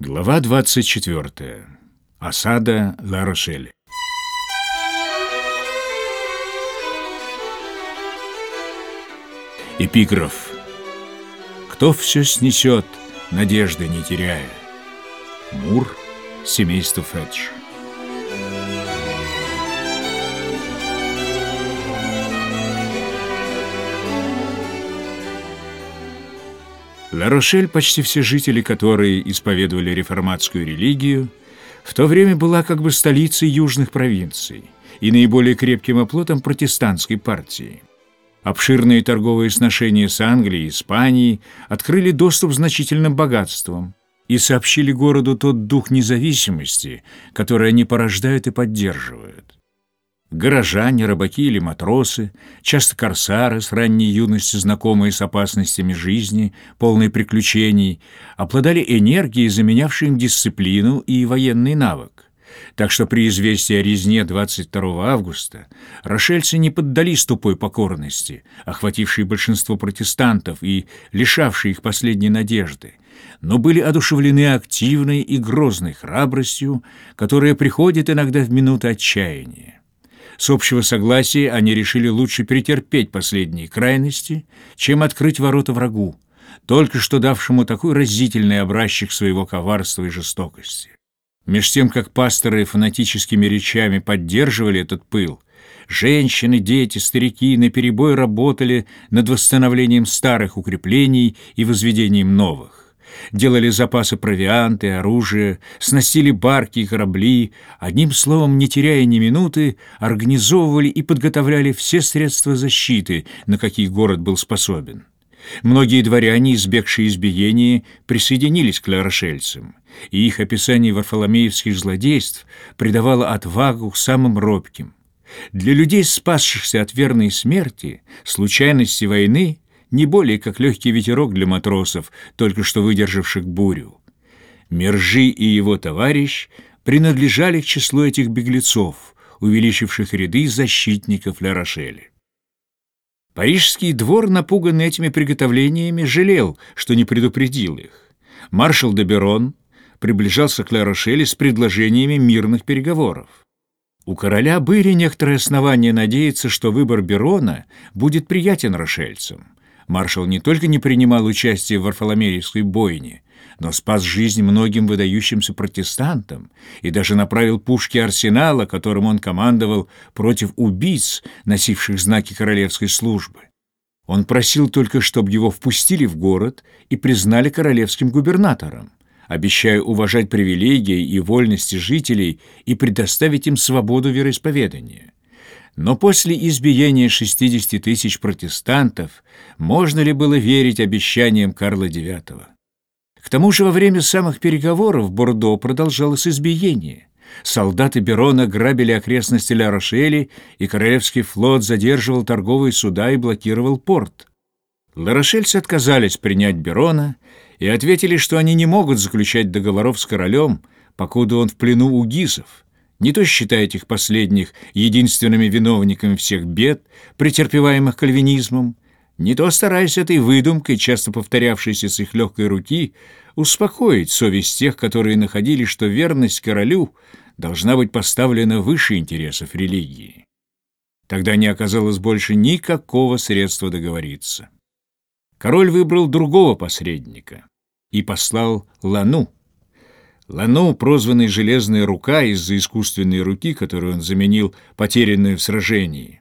Глава 24. Осада Ла-Рошеля. Эпиграф. Кто все снесет, надежды не теряя? Мур, семейство Фетч. Ла-Рошель, почти все жители которой исповедовали реформатскую религию, в то время была как бы столицей южных провинций и наиболее крепким оплотом протестантской партии. Обширные торговые сношения с Англией и Испанией открыли доступ значительным богатствам и сообщили городу тот дух независимости, который они порождают и поддерживают. Горожане, рыбаки или матросы, часто корсары с ранней юности, знакомые с опасностями жизни, полные приключений, обладали энергией, заменявшей им дисциплину и военный навык. Так что при известии о резне 22 августа рошельцы не поддались тупой покорности, охватившей большинство протестантов и лишавшей их последней надежды, но были одушевлены активной и грозной храбростью, которая приходит иногда в минуты отчаяния. С общего согласия они решили лучше претерпеть последние крайности, чем открыть ворота врагу, только что давшему такой разительный образчик своего коварства и жестокости. Меж тем, как пасторы фанатическими речами поддерживали этот пыл, женщины, дети, старики наперебой работали над восстановлением старых укреплений и возведением новых делали запасы провианта и оружия, сносили барки и корабли, одним словом, не теряя ни минуты, организовывали и подготовляли все средства защиты, на какие город был способен. Многие дворяне, избегшие избиения, присоединились к ларошельцам, и их описание варфоломеевских злодейств придавало отвагу самым робким. Для людей, спасшихся от верной смерти, случайности войны не более как легкий ветерок для матросов, только что выдержавших бурю. Мержи и его товарищ принадлежали к числу этих беглецов, увеличивших ряды защитников Ля. Парижский двор, напуганный этими приготовлениями, жалел, что не предупредил их. Маршал де Берон приближался к Ля с предложениями мирных переговоров. У короля были некоторые основания надеяться, что выбор Берона будет приятен рошельцам маршал не только не принимал участие в Варфоломеевской бойне, но спас жизнь многим выдающимся протестантам и даже направил пушки арсенала, которым он командовал, против убийц, носивших знаки королевской службы. Он просил только, чтобы его впустили в город и признали королевским губернатором, обещая уважать привилегии и вольности жителей и предоставить им свободу вероисповедания. Но после избиения 60 тысяч протестантов можно ли было верить обещаниям Карла IX? К тому же во время самых переговоров в Бордо продолжалось избиение. Солдаты Берона грабили окрестности Ля-Рошели, и Королевский флот задерживал торговые суда и блокировал порт. Ларошельцы отказались принять Берона и ответили, что они не могут заключать договоров с королем, покуда он в плену у гизов, не то считая этих последних единственными виновниками всех бед, претерпеваемых кальвинизмом, не то стараясь этой выдумкой, часто повторявшейся с их легкой руки, успокоить совесть тех, которые находили, что верность королю должна быть поставлена выше интересов религии. Тогда не оказалось больше никакого средства договориться. Король выбрал другого посредника и послал Лану, Лано, прозванный «железная рука» из-за искусственной руки, которую он заменил потерянную в сражении,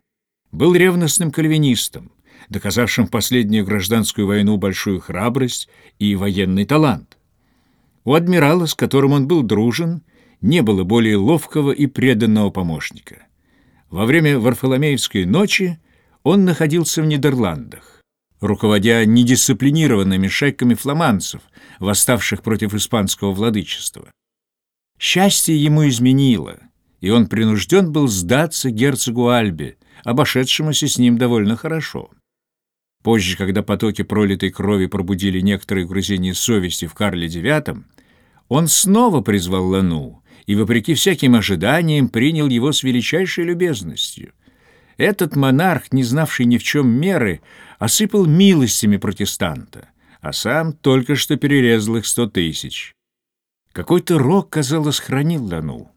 был ревностным кальвинистом, доказавшим в последнюю гражданскую войну большую храбрость и военный талант. У адмирала, с которым он был дружен, не было более ловкого и преданного помощника. Во время Варфоломеевской ночи он находился в Нидерландах руководя недисциплинированными шайками фламандцев, восставших против испанского владычества. Счастье ему изменило, и он принужден был сдаться герцогу Альбе, обошедшемуся с ним довольно хорошо. Позже, когда потоки пролитой крови пробудили некоторые угрызения совести в Карле IX, он снова призвал Лану и, вопреки всяким ожиданиям, принял его с величайшей любезностью. Этот монарх, не знавший ни в чем меры, осыпал милостями протестанта, а сам только что перерезал их сто тысяч. Какой-то рок, казалось, хранил Лану.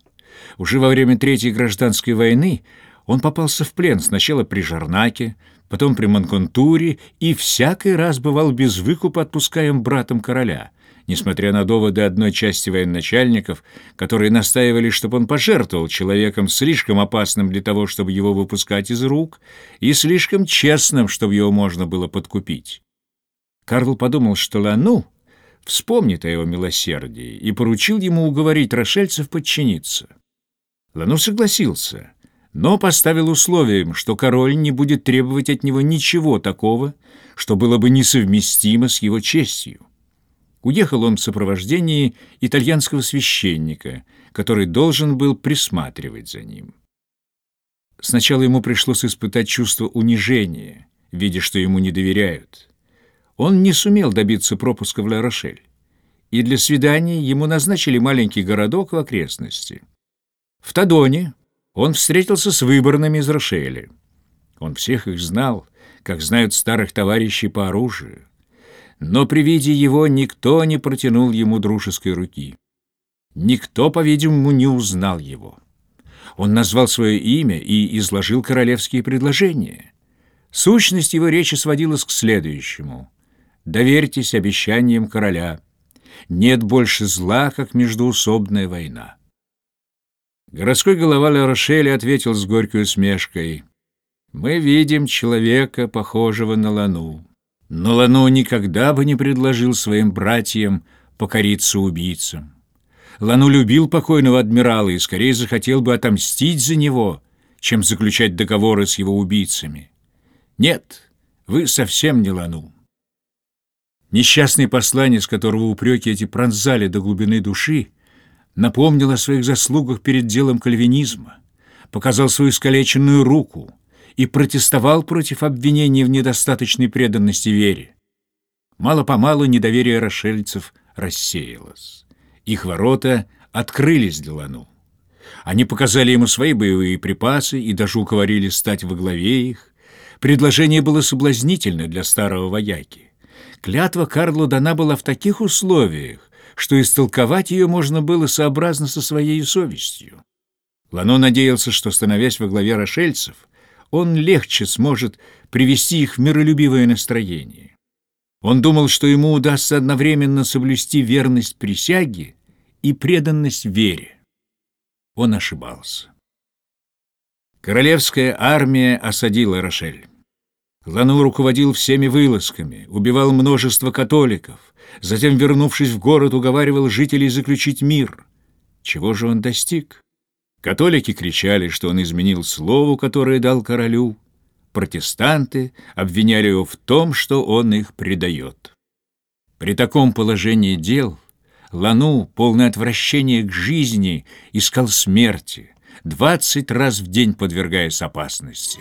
Уже во время Третьей гражданской войны он попался в плен сначала при Жарнаке, потом при Манконтуре и всякий раз бывал без выкупа отпускаем братом короля, несмотря на доводы одной части военачальников, которые настаивали, чтобы он пожертвовал человеком слишком опасным для того, чтобы его выпускать из рук, и слишком честным, чтобы его можно было подкупить. Карл подумал, что Лану вспомнит о его милосердии и поручил ему уговорить рошельцев подчиниться. Лану согласился, но поставил условием, что король не будет требовать от него ничего такого, что было бы несовместимо с его честью. Уехал он в сопровождении итальянского священника, который должен был присматривать за ним. Сначала ему пришлось испытать чувство унижения, видя, что ему не доверяют. Он не сумел добиться пропуска в Ла-Рошель, и для свидания ему назначили маленький городок в окрестности. В Тадоне он встретился с выборными из Рошеля. Он всех их знал, как знают старых товарищей по оружию. Но при виде его никто не протянул ему дружеской руки. Никто, по-видимому, не узнал его. Он назвал свое имя и изложил королевские предложения. Сущность его речи сводилась к следующему. Доверьтесь обещаниям короля. Нет больше зла, как междуусобная война. Городской голова Ля ответил с горькой усмешкой. «Мы видим человека, похожего на Лану. Но Лану никогда бы не предложил своим братьям покориться убийцам. Лану любил покойного адмирала и скорее захотел бы отомстить за него, чем заключать договоры с его убийцами. Нет, вы совсем не Лану. Несчастный посланец, которого упреки эти пронзали до глубины души, напомнил о своих заслугах перед делом кальвинизма, показал свою искалеченную руку и протестовал против обвинений в недостаточной преданности вере. Мало-помалу недоверие рошельцев рассеялось. Их ворота открылись Делану. Они показали ему свои боевые припасы и даже уговорили стать во главе их. Предложение было соблазнительно для старого вояки. Клятва Карлу дана была в таких условиях, что истолковать ее можно было сообразно со своей совестью. Лано надеялся, что, становясь во главе рошельцев, он легче сможет привести их в миролюбивое настроение. Он думал, что ему удастся одновременно соблюсти верность присяге и преданность вере. Он ошибался. Королевская армия осадила Рошель. Лану руководил всеми вылазками, убивал множество католиков, затем, вернувшись в город, уговаривал жителей заключить мир. Чего же он достиг? Католики кричали, что он изменил слову, которое дал королю. Протестанты обвиняли его в том, что он их предает. При таком положении дел Лану, полное отвращение к жизни, искал смерти, двадцать раз в день подвергаясь опасности.